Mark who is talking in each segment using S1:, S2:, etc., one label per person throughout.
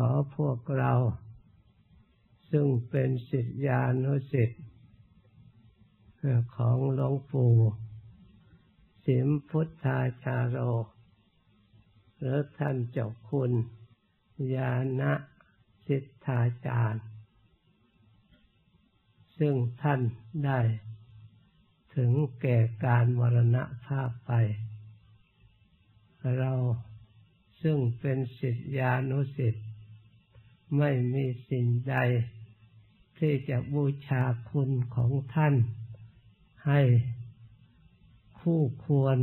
S1: ขอพวกเรา ซึ่งเป็นสิทธิานุสิทธิ์ของหลวงปู่สิมพุทธาชาโรหรือท่านเจ้าคุณยานะสิทธาจารย์ ซึ่งท่านได้ ถึงแก่การมรณภาพไป เราซึ่งเป็นสิทธิานุสิทธิ์ ไม่มีสิ่งใด ที่จะบูชาคุณของท่าน ให้คู่ควร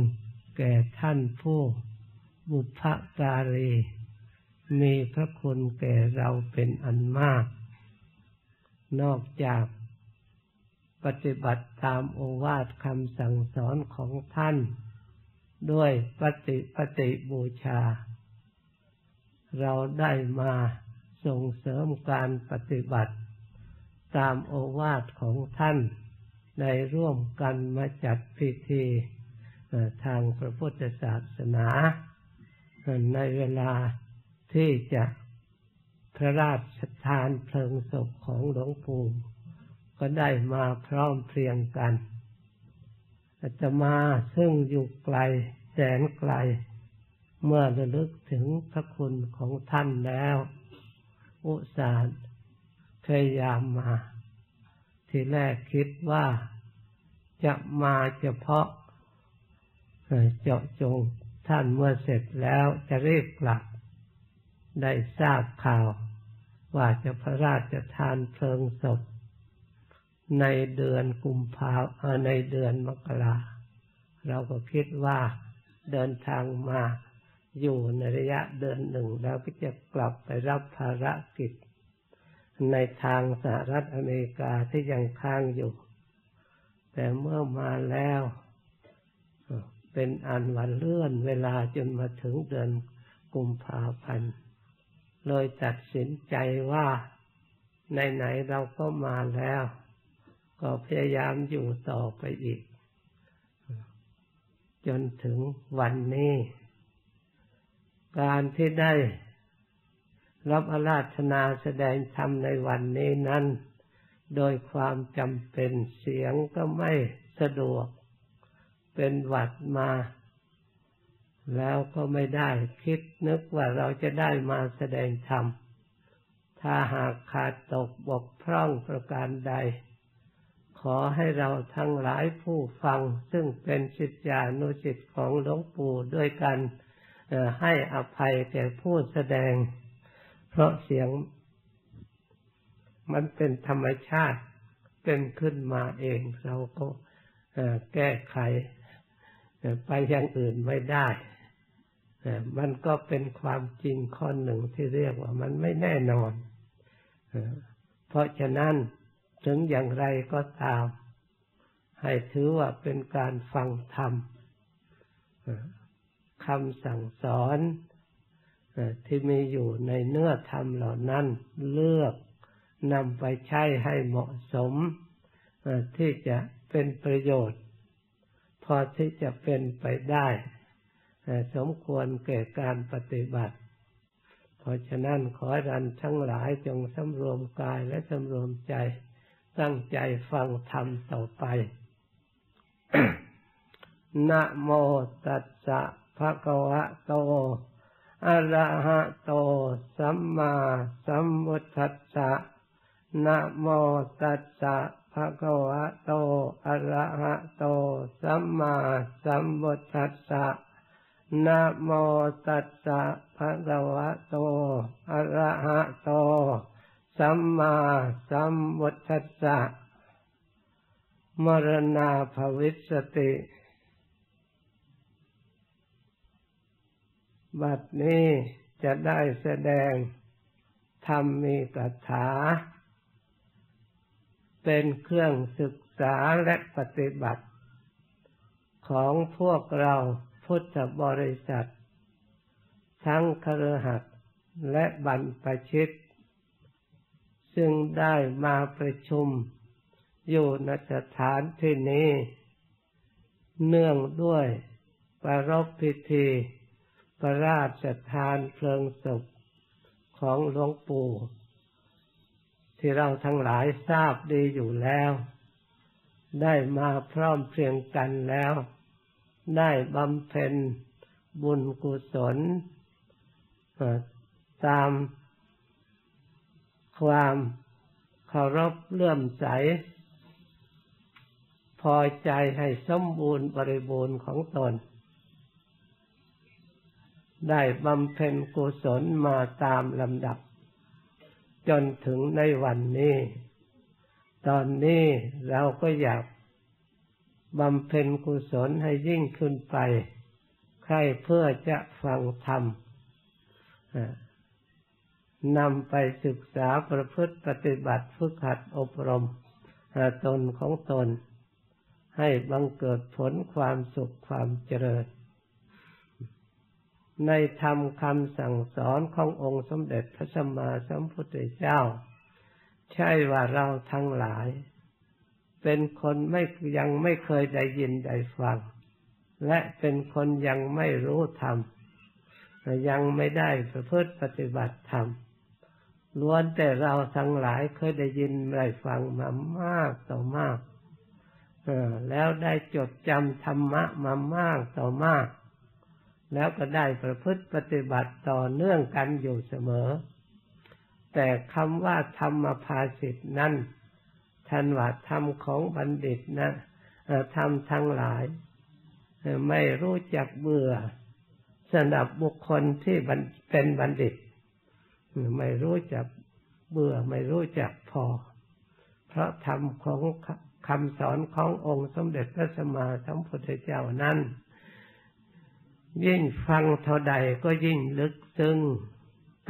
S1: แก่ท่านผู้บุพการีมีพระคุณแก่เราเป็นอันมาก นอกจากปฏิบัติตามโอวาทคำสั่งสอนของท่าน ด้วยปฏิปฏิบูชา เราได้มา ส่งเสริมการปฏิบัติ ตามโอวาทของท่านในร่วมกันมาจัดพิธีทางพระพุทธศาสนา ในเวลาที่จะพระราชทานเพลิงศพของหลวงปู่ก็ได้มาพร้อมเพรียงกันอาจะมาซึ่งอยู่ไกลแสนไกล เมื่อระลึกถึงพระคุณของท่านแล้ว อุตส่าห์พยายามมา ทีแรกคิดว่าจะมาเฉพาะเจาะจงท่านเมื่อเสร็จแล้วจะรีบกลับ ได้ทราบข่าว ว่าจะพระราชทานเพลิงศพ ในเดือนกุมภาในเดือนมกราเราก็คิดว่าเดินทางมา อยู่ในระยะเดือนหนึ่งแล้วก็จะกลับไปรับภารกิจ ในทางสหรัฐอเมริกาที่ยังค้างอยู่ แต่เมื่อมาแล้ว เป็นอันวันเลื่อนเวลาจนมาถึงเดือนกุมภาพันธ์เลยตัดสินใจว่าไหนๆเราก็มาแล้ว ก็พยายามอยู่ต่อไปอีก จนถึงวันนี้ การที่ได้รับอาราธนาแสดงธรรมในวันนี้นั้น โดยความจำเป็นเสียงก็ไม่สะดวก เป็นหวัดมา แล้วก็ไม่ได้คิดนึกว่าเราจะได้มาแสดงธรรม ถ้าหากขาดตกบกพร่องประการใด ขอให้เราทั้งหลายผู้ฟัง ซึ่งเป็นสิทธิานุสิทธิ์ของหลวงปู่ด้วยกัน ให้อภัยแก่ผู้แสดง เพราะเสียงมันเป็นธรรมชาติเป็นขึ้นมาเอง เราก็แก้ไขไปอย่างอื่นไม่ได้ มันก็เป็นความจริงข้อหนึ่งที่เรียกว่ามันไม่แน่นอน เพราะฉะนั้นถึงอย่างไรก็ตาม ให้ถือว่าเป็นการฟังธรรม คำสั่งสอนที่มีอยู่ในเนื้อธรรมเหล่านั้นเลือกนำไปใช้ให้เหมาะสมที่จะเป็นประโยชน์ พอที่จะเป็นไปได้สมควรแก่การปฏิบัติ เพราะฉะนั้นขอรันทั้งหลายจงสำรวมกายและสำรวมใจตั้งใจฟังธรรมต่อไปนะโมตัสสะ ภะคะวะโตอะระหะโต สัมมาสัมพุทธัสสะนะโมตัสสะภะคะวะโตอะระหะโต สัมมาสัมพุทธัสสะนะโมตัสสะภะคะวะโตอะระหะโต สัมมาสัมพุทธัสสะมรณาภวิสติ บัดนี้จะได้แสดงธรรมมีกถา เป็นเครื่องศึกษาและปฏิบัติ ของพวกเราพุทธบริษัท ทั้งครหัสและบรรพชิต ซึ่งได้มาประชุมอยู่นสถานที่นี้ เนื่องด้วยประรบพิธี ระราชทานเพลิงศพขของหลวงปู่ที่เราทั้งหลายทราบดีอยู่แล้ว ได้มาพร้อมเพรียงกันแล้ว ได้บำเพ็ญบุญกุศลตามความเคารพเลื่อมใส พอใจให้สมบูรณ์บริบูรณ์ของตน ได้บำเพ็ญกุศลมาตามลำดับ จนถึงในวันนี้ ตอนนี้เราก็อยากบำเพ็ญกุศลให้ยิ่งขึ้นไป ใครเพื่อจะฟังธรรมนำไปศึกษาประพฤติปฏิบัติฝึกหัดอบรมตนของตน ให้บังเกิดผลความสุขความเจริญ ในธรรมคำสั่งสอนขององค์สมเด็จพระสัมมาสัมพุทธเจ้า ใช่ว่าเราทั้งหลาย เป็นคนไม่ยังไม่เคยได้ยินได้ฟัง และเป็นคนยังไม่รู้ธรรมยังไม่ได้ประพฤติปฏิบัติธรรมล้วนแต่เราทั้งหลายเคยได้ยินได้ฟังมามากต่อมากแล้วได้จดจำธรรมะมามากต่อมาก แล้วก็ได้ประพฤติปฏิบัติต่อเนื่องกันอยู่เสมอ แต่คำว่าธรรมภาสิทธนั้นท่านว่าธรรมของบัณฑิตนะธรรมทั้งหลาย ไม่รู้จักเบื่อสำหรับบุคคลที่เป็นบัณฑิต ไม่รู้จักเบื่อไม่รู้จักพอ เพราะธรรมของคำสอนขององค์สมเด็จพระสัมมาสัมพุทธเจ้านั้น ยิ่งฟังเท่าใดก็ยิ่งลึกซึ้ง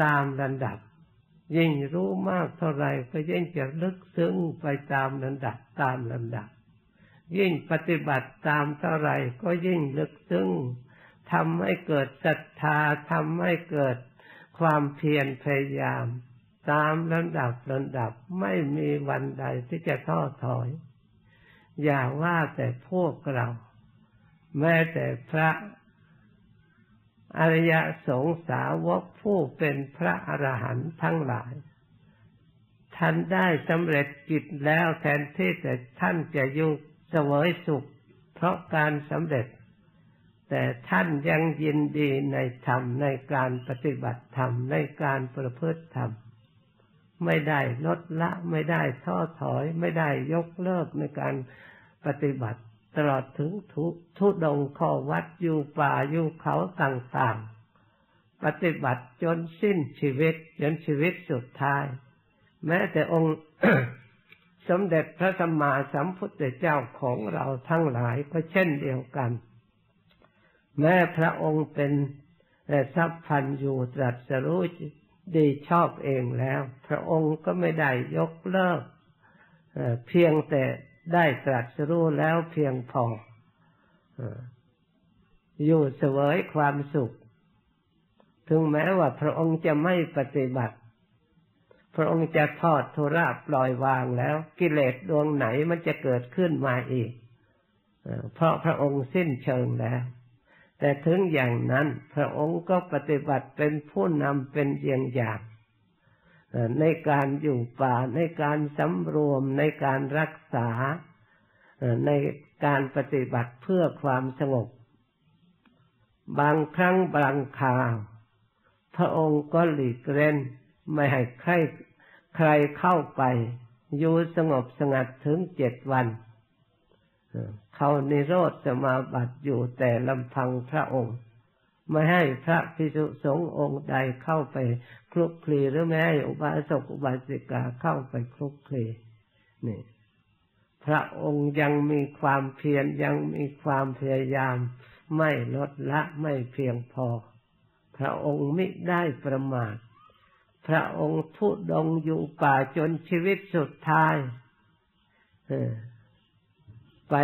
S1: ตามระดับ ยิ่งรู้มากเท่าไรก็ยิ่งจะลึกซึ้งไปตามระดับตามลำดับ ยิ่งปฏิบัติตามเท่าไรก็ยิ่งลึกซึ้งทำให้เกิดศรัทธาทำให้เกิดความเพียรพยายาม ตามลำดับลำดับไม่มีวันใดที่จะท้อถอย อย่าว่าแต่พวกเรา แม้แต่พระ อริยสงสาวกผู้เป็นพระอรหันต์ทั้งหลาย ท่านได้สำเร็จกิจแล้วแทนที่แต่ท่านจะยุ่งเสวยสุข เพราะการสำเร็จ แต่ท่านยังยินดีในธรรมในการปฏิบัติธรรมในการประพฤติธรรม ไม่ได้ลดละไม่ได้ท้อถอย ไม่ได้ยกเลิกในการปฏิบัติ ตลอดถึงทุทุดงข้อวัดอยู่ป่าอยู่เขาต่างๆ ปฏิบัติจนสิ้นชีวิตจนชีวิตสุดท้าย แม้แต่องค์สมเด็จพระสัมมาสัมพุทธเจ้าของเราทั้งหลายก็เช่นเดียวกัน แม้พระองค์เป็นทรัพย์พันอยู่ตรัสรู้ดีชอบเองแล้ว พระองค์ก็ไม่ได้ยกเลิกเพียงแต่ ได้ตรัสรู้แล้วเพียงพออยู่เสวยความสุข ถึงแม้ว่าพระองค์จะไม่ปฏิบัติ พระองค์จะทอดทุระปล่อยวางแล้ว กิเลสดวงไหนมันจะเกิดขึ้นมาอีก เพราะพระองค์สิ้นเชิงแล้ว แต่ถึงอย่างนั้น พระองค์ก็ปฏิบัติเป็นผู้นำเป็นเยียงอย่าง ในการอยู่ป่าในการสำรวมในการรักษาในการปฏิบัติเพื่อความสงบ บางครั้งบางคราวพระองค์ก็หลีกเล่นไม่ให้ใครใครเข้าไป อยู่สงบสงัดถึงเจ็ดวัน เขานิโรธสมาบัติอยู่แต่ลำพังพระองค์ ไม่ให้พระภิกษุสงฆ์องค์ใดเข้าไปคลุกคลีหรือไม่ให้อุบาสกอุบาสิกาเข้าไปคลุกคลีนี่พระองค์ยังมีความเพียรยังมีความพยายาม ไม่ลดละไม่เพียงพอ พระองค์ไม่ได้ประมาทพระองค์ทุดงอยู่ป่าจนชีวิตสุดท้ายไป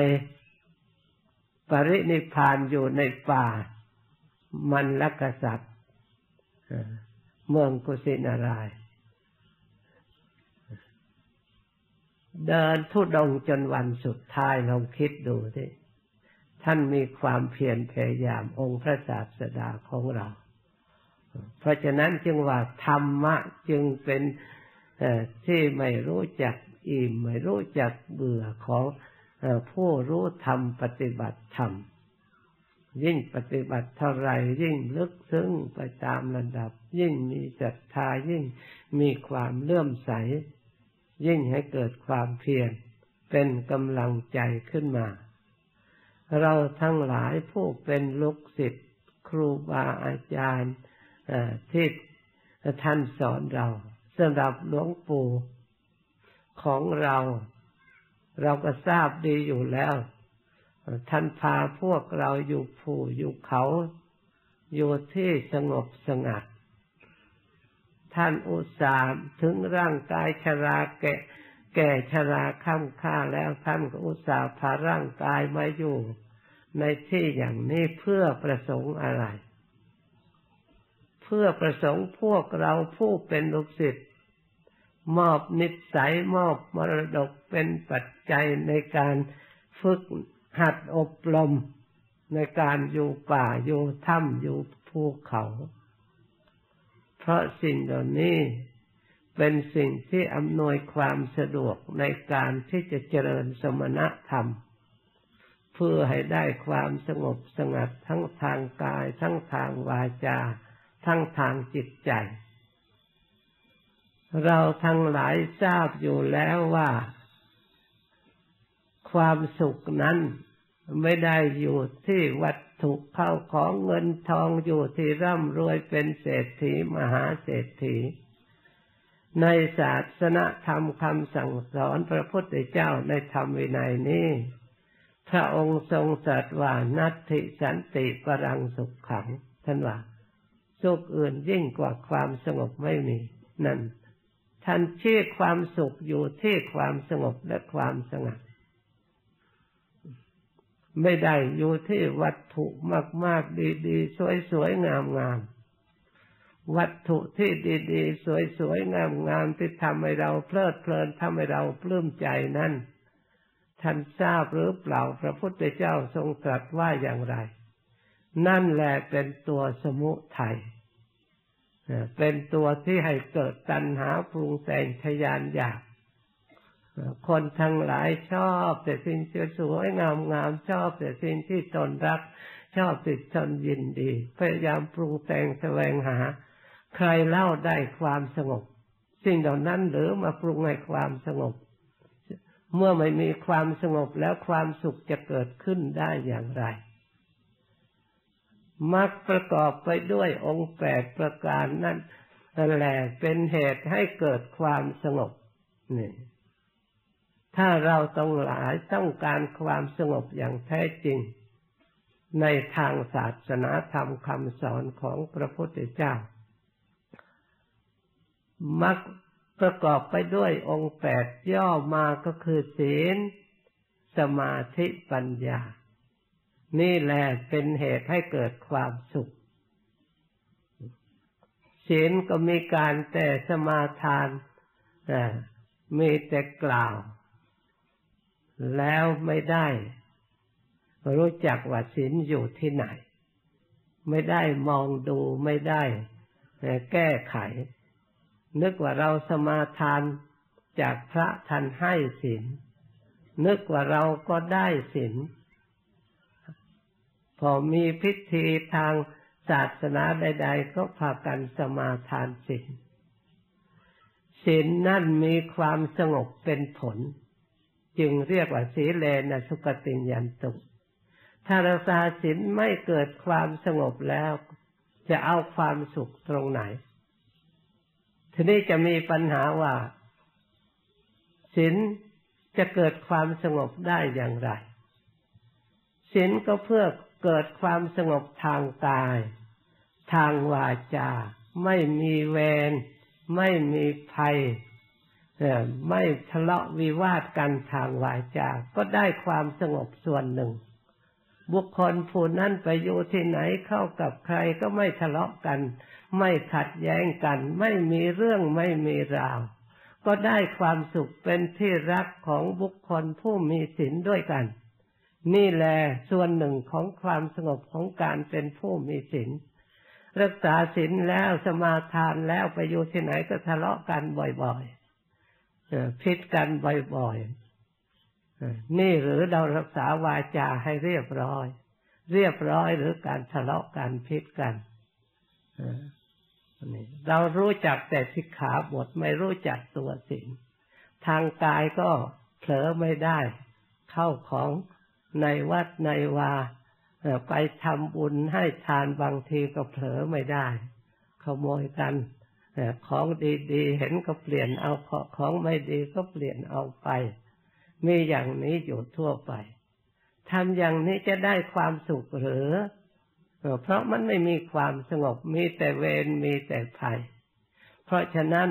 S1: ปรินิพานอยู่ในป่า มันลกษัตริย์เมืองกุสินาราย เดินทุดงจนวันสุดท้ายลองคิดดูสิท่านมีความเพียรพยายามองค์พระศาสดาของเรา เพราะฉะนั้นจึงว่าธรรมะจึงเป็นที่ไม่รู้จักอิ่มไม่รู้จักเบื่อของผู้รู้ธรรมปฏิบัติธรรม ยิ่งปฏิบัติเท่าไรยิ่งลึกซึ้งไปตามระดับ ยิ่งมีศรัทธายิ่งมีความเลื่อมใส ยิ่งให้เกิดความเพียรเป็นกำลังใจขึ้นมา เราทั้งหลายผู้เป็นลูกศิษย์ครูบาอาจารย์ที่ท่านสอนเราสำหรับหลวงปู่ของเรา เราก็ทราบดีอยู่แล้ว ท่านพาพวกเราอยู่ผู้อยู่เขา อยู่ที่สงบสงัด ท่านอุตส่าห์ถึงร่างกายชราแก่แก่ชราค่ำค่าแล้วท่านก็อุตส่าห์พาร่างกายมาอยู่ ในที่อย่างนี้เพื่อประสงค์อะไร เพื่อประสงค์พวกเราผู้เป็นลูกศิษย์มอบนิสัยมอบมรดกเป็นปัจจัยในการฝึก หัดอบรมในการอยู่ป่าอยู่ถ้ำอยู่ภูเขา เพราะสิ่งเหล่านี้เป็นสิ่งที่อำนวยความสะดวกในการที่จะเจริญสมณธรรม เพื่อให้ได้ความสงบสงัดทั้งทางกาย ทั้งทางวาจา ทั้งทางจิตใจ เราทั้งหลายทราบอยู่แล้วว่า ความสุขนั้นไม่ได้อยู่ที่วัตถุเข้าของเงินทองอยู่ที่ร่ำรวยเป็นเศรษฐีมหาเศรษฐี ในศาสนธรรมคำสั่งสอนพระพุทธเจ้าในธรรมวินัยนี้ พระองค์ทรงตรัสว่านัตติสันติปรังสุขขังท่านว่าสุขอื่นยิ่งกว่าความสงบไม่มี นั่นท่านเชี้ความสุขอยู่ที่ความสงบและความสงัด ไม่ได้อยู่ที่วัตถุมาก ๆ ดี ๆ สวย ๆ งาม ๆ วัตถุที่ดี ๆ สวย ๆ งาม ๆ ที่ทำให้เราเพลิดเพลินทำให้เราปลื้มใจนั้นท่านทราบหรือเปล่าพระพุทธเจ้าทรงตรัสว่าอย่างไร นั่นแหละเป็นตัวสมุทัยเป็นตัวที่ให้เกิดตัณหาปรุงแต่งทยานอยาก คนทั้งหลายชอบแต่สิ่งสวยงามงามชอบแต่สิ่งที่ตนรัก ชอบติดตนยินดี พยายามปรุงแต่งแสวงหา ใครเล่าได้ความสงบ สิ่งเหล่านั้นหรือมาปรุงให้ความสงบ เมื่อไม่มีความสงบแล้วความสุขจะเกิดขึ้นได้อย่างไรมักประกอบไปด้วยองค์แปดประการนั้นแหละเป็นเหตุให้เกิดความสงบนี่ ถ้าเราต้องหลายต้องการความสงบอย่างแท้จริง ในทางศาสนาธรรมคำสอนของพระพุทธเจ้า มักประกอบไปด้วยองค์แปดย่อมาก็คือศีล สมาธิปัญญา นี่แหละเป็นเหตุให้เกิดความสุข ศีลก็มีการแต่สมาทานมีแต่กล่าว แล้วไม่ได้ รู้จักว่าศีลอยู่ที่ไหน ไม่ได้มองดูไม่ได้แก้ไข นึกว่าเราสมาทานจากพระท่านให้ศีลนึกว่าเราก็ได้ศีลพอมีพิธีทางศาสนาใด ๆ ก็พากันสมาทานศีลศีลนั่นมีความสงบเป็นผล จึงเรียกว่าสีเลนะสุกติยันตุถ้ารักษาศีลไม่เกิดความสงบแล้ว จะเอาความสุขตรงไหน ทีนี้จะมีปัญหาว่าศีลจะเกิดความสงบได้อย่างไรศีลก็เพื่อเกิดความสงบทางกาย ทางวาจา ไม่มีเวรไม่มีภัย ไม่ทะเลาะวิวาทกันทางวาจาก็ได้ความสงบส่วนหนึ่ง บุคคลผู้นั้นไปอยู่ที่ไหนเข้ากับใครก็ไม่ทะเลาะกัน ไม่ขัดแย้งกัน ไม่มีเรื่องไม่มีราว ก็ได้ความสุขเป็นที่รักของบุคคลผู้มีศีลด้วยกัน นี่แหละส่วนหนึ่งของความสงบของการเป็นผู้มีศีลรักษาศีลแล้วสมาทานแล้วไปอยู่ที่ไหนก็ทะเลาะกันบ่อยๆ พิดกันบ่อยๆนี่หรือเรารักษาวาจาให้เรียบร้อย เรียบร้อยหรือการทะเลาะกันพิดกันเรารู้จักแต่สิกขาบทไม่รู้จักตัวศีลทางกายก็เผลอไม่ได้ เข้าของในวัดในวาไปทำบุญให้ทานบางทีก็เผลอไม่ได้ ขโมยกัน ของดีๆเห็นก็เปลี่ยนเอาของไม่ดีก็เปลี่ยนเอาไป มีอย่างนี้อยู่ทั่วไปทำอย่างนี้จะได้ความสุขหรือเพราะมันไม่มีความสงบมีแต่เวรมีแต่ภัย เพราะฉะนั้น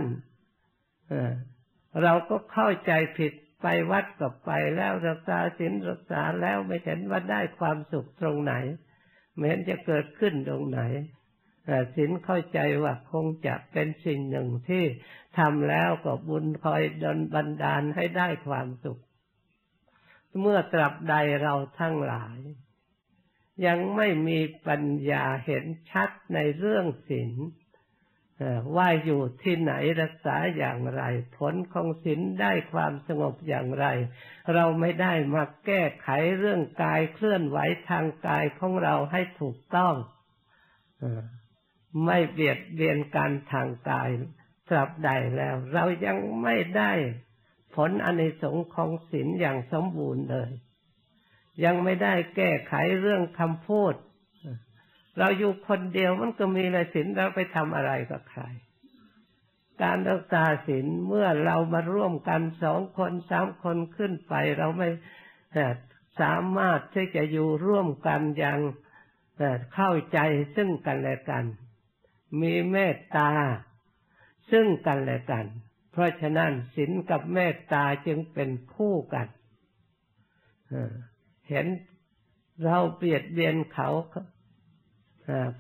S1: เราก็เข้าใจผิดไปวัดกับไปแล้วรักษาศีลรักษาแล้วไม่เห็นว่าได้ความสุขตรงไหนไม่เห็นจะเกิดขึ้นตรงไหน ศีลเข้าใจว่าคงจะเป็นสิ่งหนึ่งที่ทำแล้วก็บุญคอยดลบันดาลให้ได้ความสุข เมื่อตราบใดเราทั้งหลาย ยังไม่มีปัญญาเห็นชัดในเรื่องศีลว่าอยู่ที่ไหนรักษาอย่างไร ผลของศีลได้ความสงบอย่างไร เราไม่ได้มาแก้ไขเรื่องกายเคลื่อนไหวทางกายของเราให้ถูกต้อง ไม่เบียดเบียนการทางกายตราบใดแล้ว เรายังไม่ได้ผลอนิสงส์ของศีลอย่างสมบูรณ์เลย ยังไม่ได้แก้ไขเรื่องคำพูด เราอยู่คนเดียวมันก็มีในศีลเราไปทำอะไรกับใคร การรักษาศีลเมื่อเรามาร่วมกันสองคนสามคนขึ้นไป เราไม่สามารถที่จะอยู่ร่วมกันอย่างเข้าใจซึ่งกันและกัน มีเมตตา ซึ่งกันและกัน เพราะฉะนั้นศีลกับเมตตาจึงเป็นคู่กันเห็นเราเปียดเบียนเขา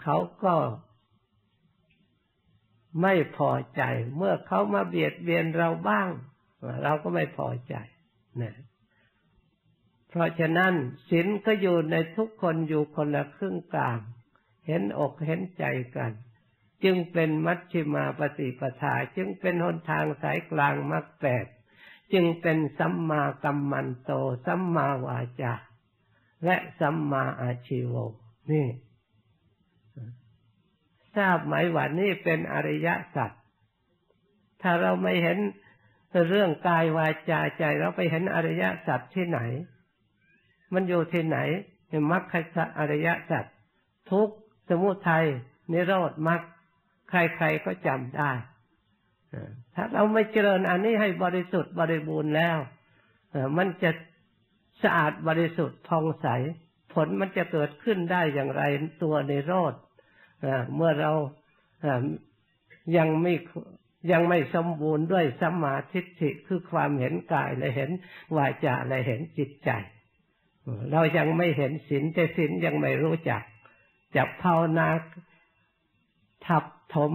S1: เขาก็ไม่พอใจ เมื่อเขามาเบียดเบียนเราบ้าง เราก็ไม่พอใจนะเพราะฉะนั้นศีลก็อยู่ในทุกคนอยู่คนละครึ่งกลาง เห็นอกเห็นใจกัน จึงเป็นมัชฌิมาปฏิปทา จึงเป็นหนทางสายกลางมรรคแปดจึงเป็นสัมมากัมมันโต สัมมาวาจา และสัมมาอาชีโวนี่ทราบไหมว่านี่เป็นอริยสัจถ้าเราไม่เห็นเรื่องกายวาจาใจเราไปเห็นอริยสัจที่ไหน มันอยู่ที่ไหนมรรคสัจอริยสัจทุกสมุทัยนิโรธมรรค ใครๆก็จำได้ถ้าเราไม่เจริญอันนี้ให้บริสุทธิ์บริบูรณ์แล้วมันจะสะอาดบริสุทธิ์พองใส ผลมันจะเกิดขึ้นได้อย่างไรตัวในโรธเมื่อเรายังไม่ยังไม่สมบูรณ์ด้วยสมาธิิคือความเห็นกายและเห็นวาจาและเห็นจิตใจ เรายังไม่เห็นศีลแต่ศีลยังไม่รู้จักจะภาวนา ทับถม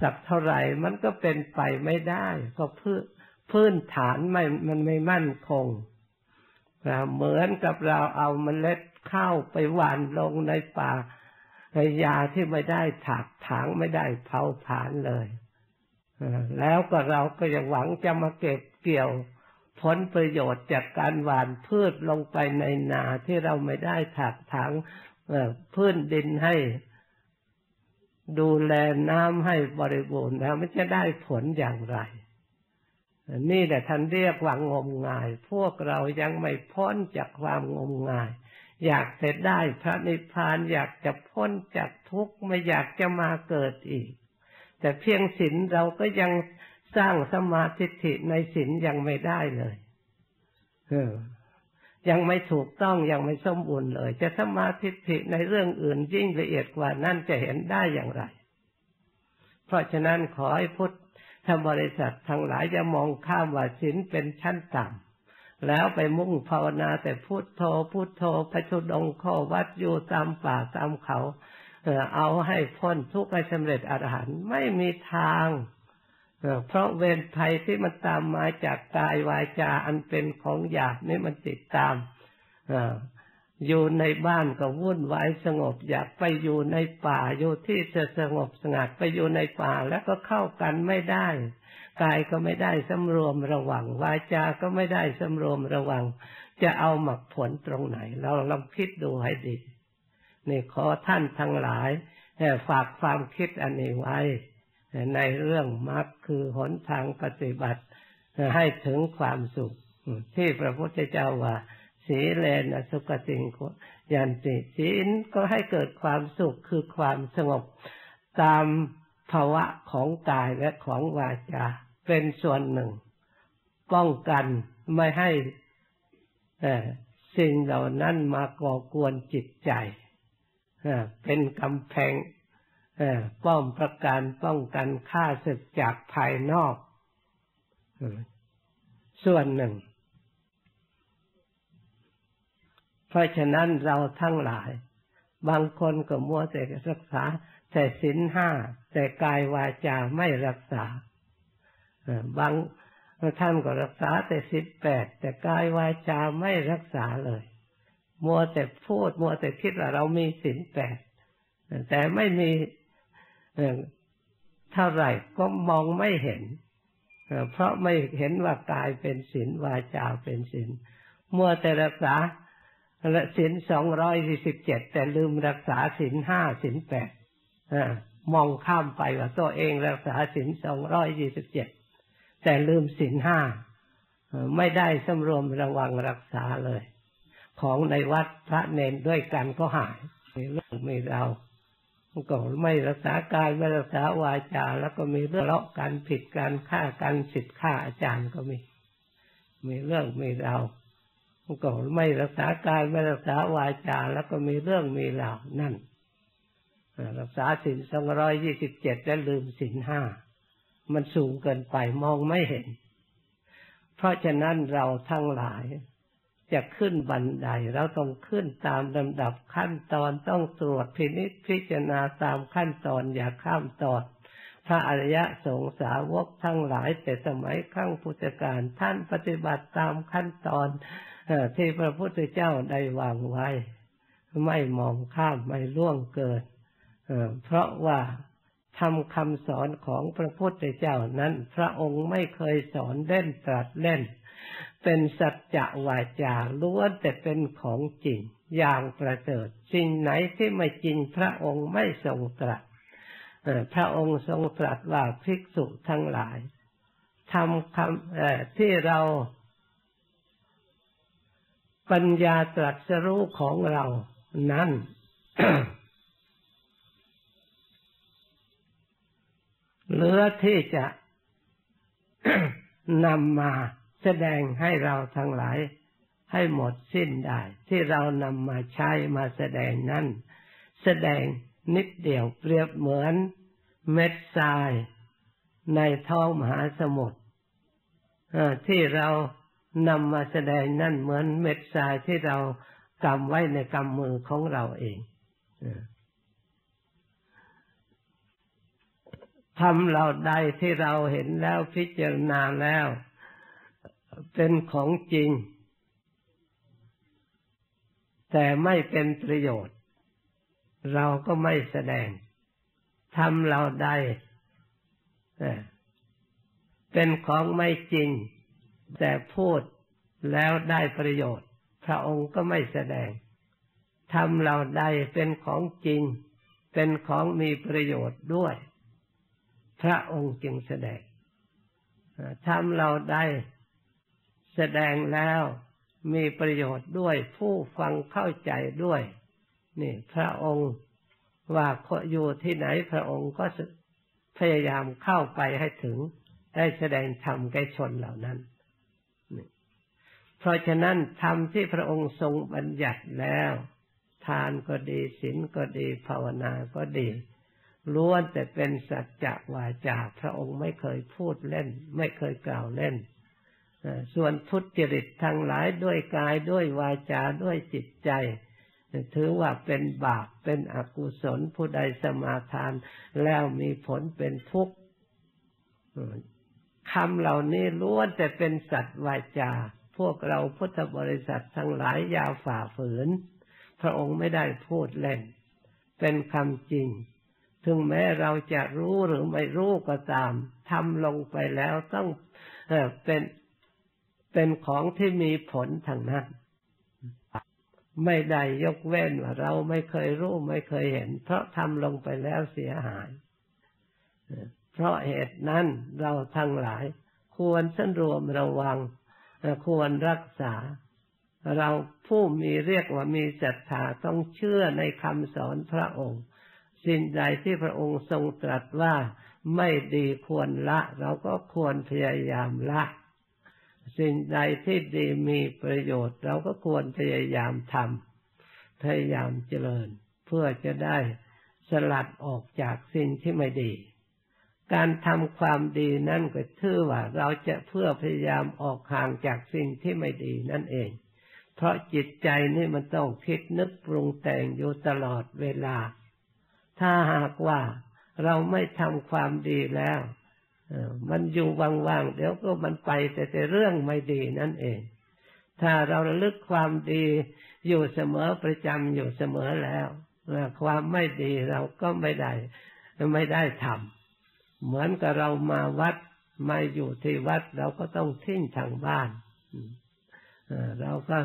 S1: สักเท่าไหร่มันก็เป็นไปไม่ได้ ก็พื้นพื้นฐานไม่มันไม่มั่นคงเหมือนกับเราเอาเมล็ดข้าวไปหว่านลงในป่าในยาที่ไม่ได้ถากถางไม่ได้เผาผลาญเลยแล้วก็เราก็ยังหวังจะมาเก็บเกี่ยวผลประโยชน์จากการหว่านพืชลงไปในนาที่เราไม่ได้ถากถางพื้นดินให้ ดูแลน้ำให้บริบูรณ์แล้วมันจะได้ผลอย่างไร นี่แหละท่านเรียกว่างมงาย พวกเรายังไม่พ้นจากความงมงาย อยากจะได้พระนิพพานอยากจะพ้นจากทุกข์ไม่อยากจะมาเกิดอีก แต่เพียงศีลเราก็ยังสร้างสมาธิในศีลยังไม่ได้เลย เออ ยังไม่ถูกต้องยังไม่สมบูรณ์เลย จะสมาธิในเรื่องอื่นยิ่งละเอียดกว่านั้นจะเห็นได้อย่างไร เพราะฉะนั้นขอให้พุทธบริษัททั้งหลายจะมองข้ามว่าศีลเป็นชั้นต่ำแล้วไปมุ่งภาวนาแต่พุทโธพุทโธพระชุดงข้อวัดอยู่ตามป่าตามเขา เอาให้พ้นทุกข์ให้สำเร็จอรหันต์ไม่มีทาง เพราะเวรภัยที่มันตามมาจากกายวาจาอันเป็นของหยาบนี่มันติดตามอยู่ในบ้านก็วุ่นวายสงบ อยากไปอยู่ในป่าอยู่ที่จะสงบสงัดไปอยู่ในป่าแล้วก็เข้ากันไม่ได้กายก็ไม่ได้สำรวมระวังวาจาก็ไม่ได้สำรวมระวัง จะเอาหมักผลตรงไหน เราลองคิดดูให้ดีนี่ขอท่านทั้งหลายฝากความคิดอันนี้ไว้ ในเรื่องมรรคคือหนทางปฏิบัติให้ถึงความสุข ที่พระพุทธเจ้าว่า สีเลนสุขติงยันติศีลก็ให้เกิดความสุขคือความสงบ ตามภาวะของกายและของวาจา เป็นส่วนหนึ่ง ป้องกันไม่ให้สิ่งเหล่านั้นมาก่อกวนจิตใจเป็นกำแพง ป้อมประการป้องกันค่าศึกจากภายนอก ส่วนหนึ่ง เพราะฉะนั้นเราทั้งหลาย บางคนก็มัวแต่รักษา แต่ศีลห้า แต่กายวาจาไม่รักษา บางท่านก็รักษาแต่สิบแปดแต่กายวาจาไม่รักษาเลย มัวแต่พูดมัวแต่คิดว่าเรามีสินแปดแต่ไม่มี เท่าไหร่ก็มองไม่เห็น เพราะไม่เห็นว่ากายเป็นศีลวาจาเป็นศีลมัวแต่รักษาศีลสองร้อยสี่สิบเจ็ดแต่ลืมรักษาศีลห้าศีลแปดมองข้ามไปว่าตัวเองรักษาศีลสองร้อยยี่สิบเจ็ดแต่ลืมศีลห้าไม่ได้สำรวมระวังรักษาเลย ของในวัดพระเนนด้วยกันก็หายมีเรื่องมีเรา ก็ไม่รักษากายไม่รักษาวาจา แล้วก็มีเรื่องเลาะกันผิดการฆ่ากันสิทธิ์ฆ่าอาจารย์ก็มี มีเรื่องมีเราก็ไม่รักษากายไม่รักษาวาจา แล้วก็มีเรื่องมีราวนั่นรักษาสินสองร้อยยี่สิบเจ็ดและลืมสินห้ามันสูงเกินไปมองไม่เห็น เพราะฉะนั้นเราทั้งหลาย จะขึ้นบันไดเราต้องขึ้นตามลำดับขั้นตอนต้องตรวจพินิจพิจารณาตามขั้นตอนอย่าข้ามตอนพระอริยสงสาวกทั้งหลายแต่สมัยครั้งพุทธกาลท่านปฏิบัติตามขั้นตอนที่พระพุทธเจ้าได้วางไว้ ไม่มองข้ามไม่ล่วงเกินเพราะว่า ทำคำสอนของพระพุทธเจ้านั้น พระองค์ไม่เคยสอนเล่นตรัสเล่น เป็นสัจจะวาจาล้วนแต่เป็นของจริง อย่างประเสริฐสิ่งไหนที่ไม่จริงพระองค์ไม่ทรงตรัสพระองค์ทรงตรัสว่าภิกษุทั้งหลายทำคำที่เรา ปัญญาตรัสรู้ของเรานั้น เหลือที่จะนำมาแสดงให้เราทั้งหลายให้หมดสิ้นได้ ที่เรานำมาใช้มาแสดงนั้นแสดงนิดเดียวเปรียบเหมือน เม็ดทรายในท้องมหาสมุทรที่เรานำมาแสดงนั่นเหมือนเม็ดทรายที่เรากำไว้ในกำมือของเราเอง ทำเราใดที่เราเห็นแล้วพิจารณาแล้ว เป็นของจริง แต่ไม่เป็นประโยชน์ เราก็ไม่แสดงทำเราใดเป็นของไม่จริง แต่พูดแล้วได้ประโยชน์ พระองค์ก็ไม่แสดงทำเราใดเป็นของจริง เป็นของมีประโยชน์ด้วย พระองค์จึงแสดงทำเราได้แสดงแล้วมีประโยชน์ด้วยผู้ฟังเข้าใจด้วย นี่ พระองค์ว่าอยู่ที่ไหนพระองค์ก็พยายามเข้าไปให้ถึงได้แสดงธรรมแก่ชนเหล่านั้น เพราะฉะนั้นธรรมที่พระองค์ทรงบัญญัติแล้ว ทานก็ดีศีลก็ดีภาวนาก็ดี ล้วนแต่เป็นสัจจะวาจาพระองค์ไม่เคยพูดเล่น ไม่เคยกล่าวเล่นส่วนทุจริตทั้งหลายด้วยกายด้วยวาจาด้วยจิตใจ ถือว่าเป็นบาปเป็นอกุศลผู้ใดสมาทาน แล้วมีผลเป็นทุกข์คำเหล่านี้ล้วนแต่เป็นสัตว์วาจา พวกเราพุทธบริษัททั้งหลายยาฝ่าฝืน พระองค์ไม่ได้พูดเล่น เป็นคำจริง ถึงแม้เราจะรู้หรือไม่รู้ก็ตามทำลงไปแล้วต้องเป็นเป็นของที่มีผลทางนั้น ไม่ได้ยกเว้นว่าเราไม่เคยรู้ไม่เคยเห็น เพราะทำลงไปแล้วเสียหาย เพราะเหตุนั้นเราทั้งหลาย ควรสันรวมระวัง ควรรักษา เราผู้มีเรียกว่ามีศรัทธาต้องเชื่อในคำสอนพระองค์ สิ่งใดที่พระองค์ทรงตรัสว่าไม่ดีควรละ เราก็ควรพยายามละ สิ่งใดที่ดีมีประโยชน์ เราก็ควรพยายามทำพยายามเจริญ เพื่อจะได้สลัดออกจากสิ่งที่ไม่ดี การทำความดีนั่นก็ถือว่า เราจะเพื่อพยายามออกห่างจากสิ่งที่ไม่ดีนั่นเอง เพราะจิตใจนี่มันต้องคิดนึกปรุงแต่งอยู่ตลอดเวลา ถ้าหากว่าเราไม่ทำความดีแล้วมันอยู่ว่างๆเดี๋ยวก็มันไปแต่แต่เรื่องไม่ดีนั่นเอง ถ้าเราระลึกความดีอยู่เสมอประจำอยู่เสมอแล้วความไม่ดีเราก็ไม่ได้ไม่ได้ทำเหมือนกับเรามาวัดมาอยู่ที่วัดเราก็ต้องทิ้งทางบ้านเราก็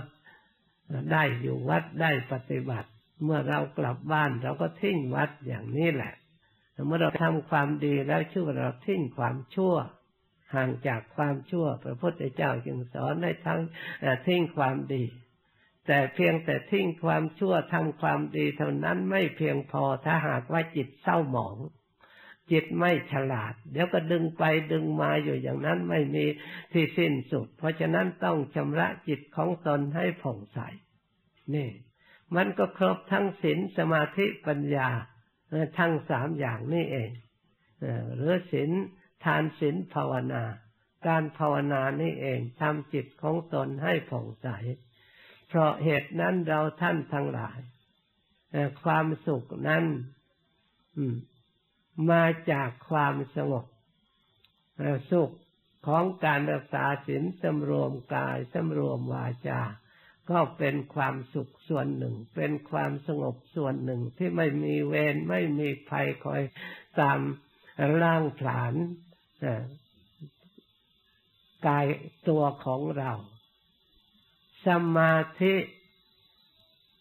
S1: ได้อยู่วัดได้ปฏิบัติ เมื่อเรากลับบ้านเราก็ทิ้งวัดอย่างนี้แหละ เมื่อเราทำความดีแล้วชื่อว่าเราทิ้งความชั่ว ห่างจากความชั่ว พระพุทธเจ้าจึงสอนให้ทั้งทิ้งความดี แต่เพียงแต่ทิ้งความชั่วทำความดีเท่านั้นไม่เพียงพอถ้าหากว่าจิตเศร้าหมองจิตไม่ฉลาด เดี๋ยวก็ดึงไปดึงมาอยู่อย่างนั้นไม่มีที่สิ้นสุด เพราะฉะนั้นต้องชำระจิตของตนให้ผ่องใส นี่ มันก็ครบทั้งศีลสมาธิปัญญาทั้งสามอย่างนี่เองหรือศีลทานศีลภาวนา การภาวนานี่เองทำจิตของตนให้ผ่องใส เพราะเหตุนั้นเราท่านทั้งหลายความสุขนั้นมาจากความสงบสุขของการรักษาศีลสำรวมกายสำรวมวาจา ก็เป็นความสุขส่วนหนึ่ง เป็นความสงบส่วนหนึ่งที่ไม่มีเวรไม่มีภัยคอยตามร่างผลาญกายตัวของเรา สมาธิ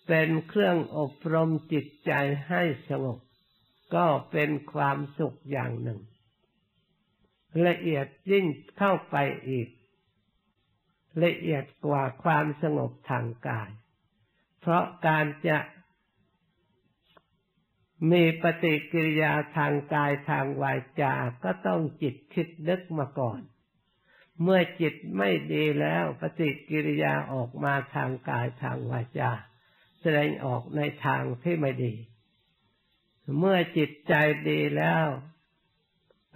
S1: เป็นเครื่องอบรมจิตใจให้สงบ ก็เป็นความสุขอย่างหนึ่ง ละเอียดยิ่งเข้าไปอีก ละเอียดกว่าความสงบทางกาย เพราะการจะมีปฏิกิริยาทางกายทางวาจาก็ต้องจิตคิดนึกมาก่อน เมื่อจิตไม่ดีแล้วปฏิกิริยาออกมาทางกายทางวาจา แสดงออกในทางที่ไม่ดี เมื่อจิตใจดีแล้ว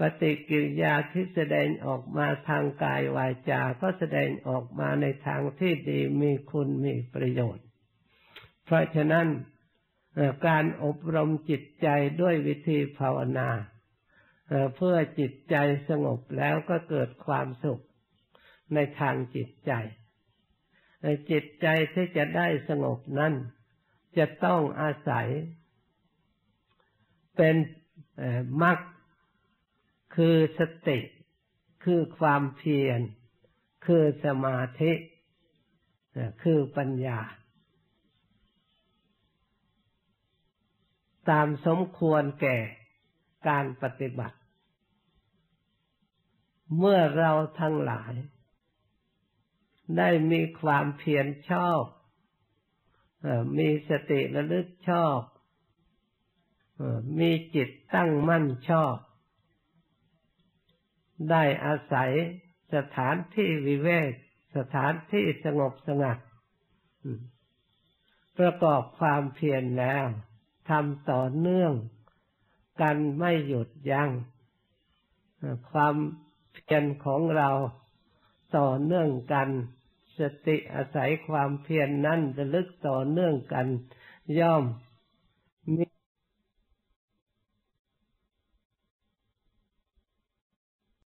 S1: ปฏิกิริยาที่แสดงออกมาทางกายวาจา ก็แสดงออกมาในทางที่ดีมีคุณมีประโยชน์ เพราะฉะนั้นการอบรมจิตใจด้วยวิธีภาวนาเพื่อจิตใจสงบแล้วก็เกิดความสุขในทางจิตใจ จิตใจที่จะได้สงบนั้น จะต้องอาศัย เป็นมรรค คือสติ คือความเพียร คือสมาธิ คือปัญญา ตามสมควรแก่การปฏิบัติ เมื่อเราทั้งหลาย ได้มีความเพียรชอบมีสติระลึกชอบ มีจิตตั้งมั่นชอบ ได้อาศัยสถานที่วิเวกสถานที่สงบสงัดประกอบความเพียรแล้วทำต่อเนื่องกันไม่หยุดยัง้งความเพียรของเราต่อเนื่องกัน สติอาศัยความเพียรนนั้นจะลึกต่อเนื่องกัน ย่อม